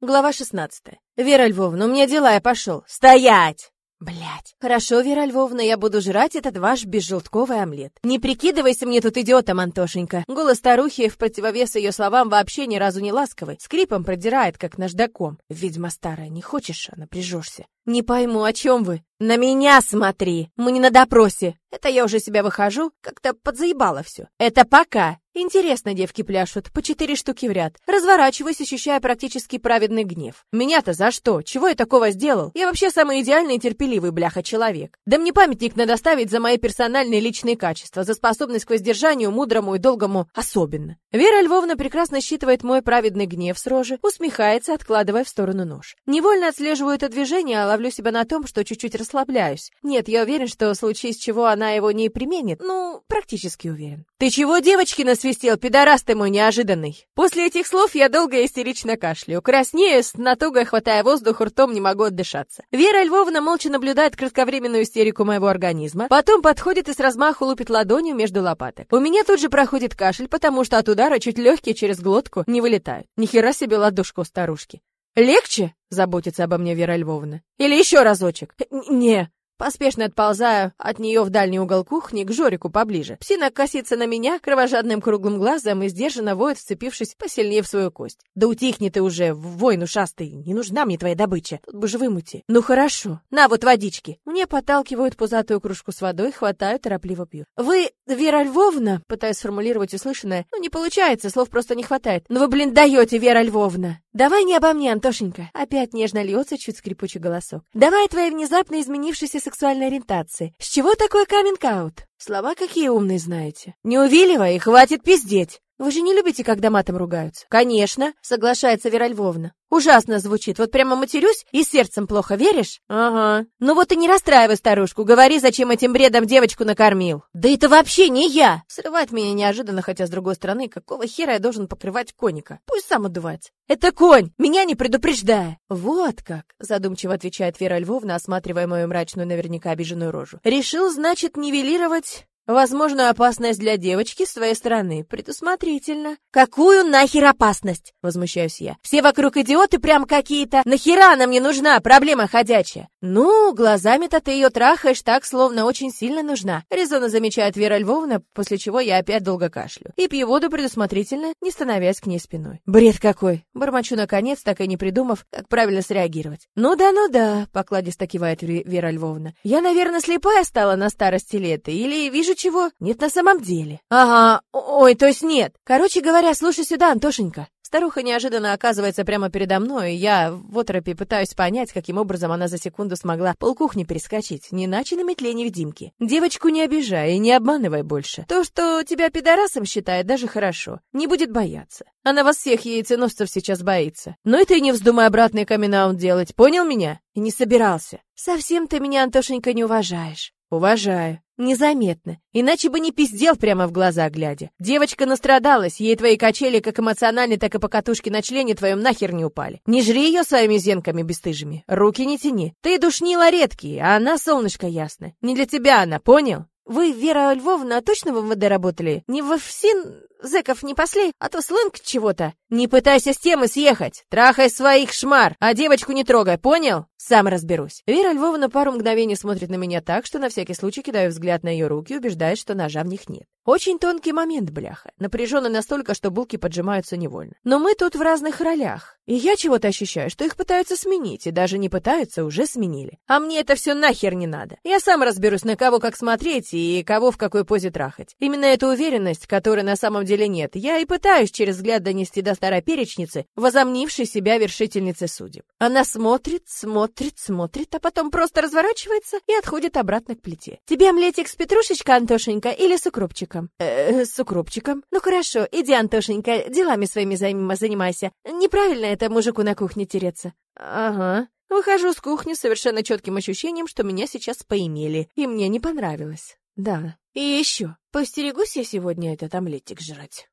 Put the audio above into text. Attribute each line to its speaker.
Speaker 1: Глава 16. Вера Львовна, у меня дела, я пошел. Стоять! Блять. Хорошо, Вера Львовна, я буду жрать этот ваш безжелтковый омлет. Не прикидывайся мне тут идиотом, Антошенька. Голос старухи в противовес ее словам вообще ни разу не ласковый. Скрипом продирает, как наждаком. Ведьма старая, не хочешь, а напряжешься. Не пойму, о чем вы? На меня смотри. Мы не на допросе. Это я уже себя выхожу, как-то подзаебало все. Это пока. Интересно, девки пляшут, по четыре штуки в ряд. Разворачиваюсь, ощущая практически праведный гнев. Меня-то за что? Чего я такого сделал? Я вообще самый идеальный и терпеливый бляха человек. Да мне памятник надо ставить за мои персональные личные качества, за способность к воздержанию, мудрому и долгому особенно. Вера Львовна прекрасно считывает мой праведный гнев с рожи, усмехается, откладывая в сторону нож. Невольно отслеживаю это движение, а ловлю себя на том, что чуть-чуть расслабляюсь. Нет, я уверен, что в случае с чего она его не применит. Ну, практически уверен. «Ты чего, девочки, насвистел, пидорас ты мой неожиданный?» После этих слов я долго истерично кашляю. Краснею, с натугой хватая воздух, ртом не могу отдышаться. Вера Львовна молча наблюдает кратковременную истерику моего организма, потом подходит и с размаху лупит ладонью между лопаток. У меня тут же проходит кашель, потому что от удара чуть легкие через глотку не вылетают. Нихера себе ладошка у старушки. «Легче?» — заботится обо мне Вера Львовна. «Или еще разочек?» «Не». Поспешно отползаю от нее в дальний угол кухни к Жорику поближе. Псина косится на меня кровожадным круглым глазом и сдержанно воет, вцепившись посильнее в свою кость. «Да утихни ты уже, войн ушастый, не нужна мне твоя добыча, тут бы же вымути». «Ну хорошо, на вот водички». Мне подталкивают пузатую кружку с водой, хватаю, торопливо пью. «Вы, Вера Львовна?» Пытаюсь сформулировать услышанное. Ну не получается, слов просто не хватает. «Ну вы, блин, даете, Вера Львовна!» «Давай не обо мне, Антошенька!» Опять нежно льется чуть скрипучий голосок. «Давай о твоей внезапно изменившейся сексуальной ориентации. С чего такой каминг-аут?» Слова какие умные знаете. «Не увиливай и хватит пиздеть!» Вы же не любите, когда матом ругаются? Конечно, соглашается Вера Львовна. Ужасно звучит. Вот прямо матерюсь и сердцем плохо веришь? Ага. Ну вот и не расстраивай старушку. Говори, зачем этим бредом девочку накормил. Да это вообще не я. Срывает меня неожиданно, хотя с другой стороны, какого хера я должен покрывать коника? Пусть сам отдувается. Это конь, меня не предупреждая. Вот как, задумчиво отвечает Вера Львовна, осматривая мою мрачную, наверняка обиженную рожу. Решил, значит, нивелировать Возможно, опасность для девочки с твоей стороны. Предусмотрительно. Какую нахер опасность? Возмущаюсь я. Все вокруг идиоты прям какие-то. Нахера она мне нужна? Проблема ходячая. Ну, глазами-то ты ее трахаешь так, словно очень сильно нужна. Резонно замечает Вера Львовна, после чего я опять долго кашлю. И пью воду предусмотрительно, не становясь к ней спиной. Бред какой. Бормочу наконец, так и не придумав, как правильно среагировать. Ну да, ну да, покладисто кивает Вера Львовна. Я, наверное, слепая стала на старости лет, или вижу чего? Нет на самом деле. Ага, ой, то есть нет. Короче говоря, слушай сюда, Антошенька. Старуха неожиданно оказывается прямо передо мной, и я в оторопе пытаюсь понять, каким образом она за секунду смогла полкухни перескочить, не иначе на метле невидимки. Девочку не обижай и не обманывай больше. То, что тебя пидорасом считает, даже хорошо. Не будет бояться. Она вас всех яйценосцев сейчас боится. Но и ты не вздумай обратный камин делать, понял меня? И не собирался. Совсем ты меня, Антошенька, не уважаешь. Уважаю. Незаметно. Иначе бы не пиздел прямо в глаза глядя. Девочка настрадалась, ей твои качели как эмоционально, так и по катушке на члене твоем нахер не упали. Не жри ее своими зенками бесстыжими. Руки не тяни. Ты душнила редкие, а она солнышко ясно. Не для тебя она, понял? Вы, Вера Львовна, точно в МВД работали? Не в ФСИН зэков не пасли, а то сленг чего-то. Не пытайся с темы съехать. Трахай своих шмар, а девочку не трогай, понял? Сам разберусь. Вера Львовна пару мгновений смотрит на меня так, что на всякий случай кидаю взгляд на ее руки убеждаюсь, что ножа в них нет. Очень тонкий момент, бляха. Напряженный настолько, что булки поджимаются невольно. Но мы тут в разных ролях. И я чего-то ощущаю, что их пытаются сменить, и даже не пытаются, уже сменили. А мне это все нахер не надо. Я сам разберусь, на кого как смотреть и кого в какой позе трахать. Именно эта уверенность, которой на самом деле нет, я и пытаюсь через взгляд донести до старой перечницы, возомнившей себя вершительницей судеб. Она смотрит, смотрит, смотрит, а потом просто разворачивается и отходит обратно к плите. Тебе омлетик с петрушечкой, Антошенька, или с укропчиком? Э, с укропчиком. Ну хорошо, иди, Антошенька, делами своими занимайся. Неправильно это мужику на кухне тереться. Ага. Выхожу с кухни с совершенно четким ощущением, что меня сейчас поимели, и мне не понравилось. Да. И еще, постерегусь я сегодня этот омлетик жрать.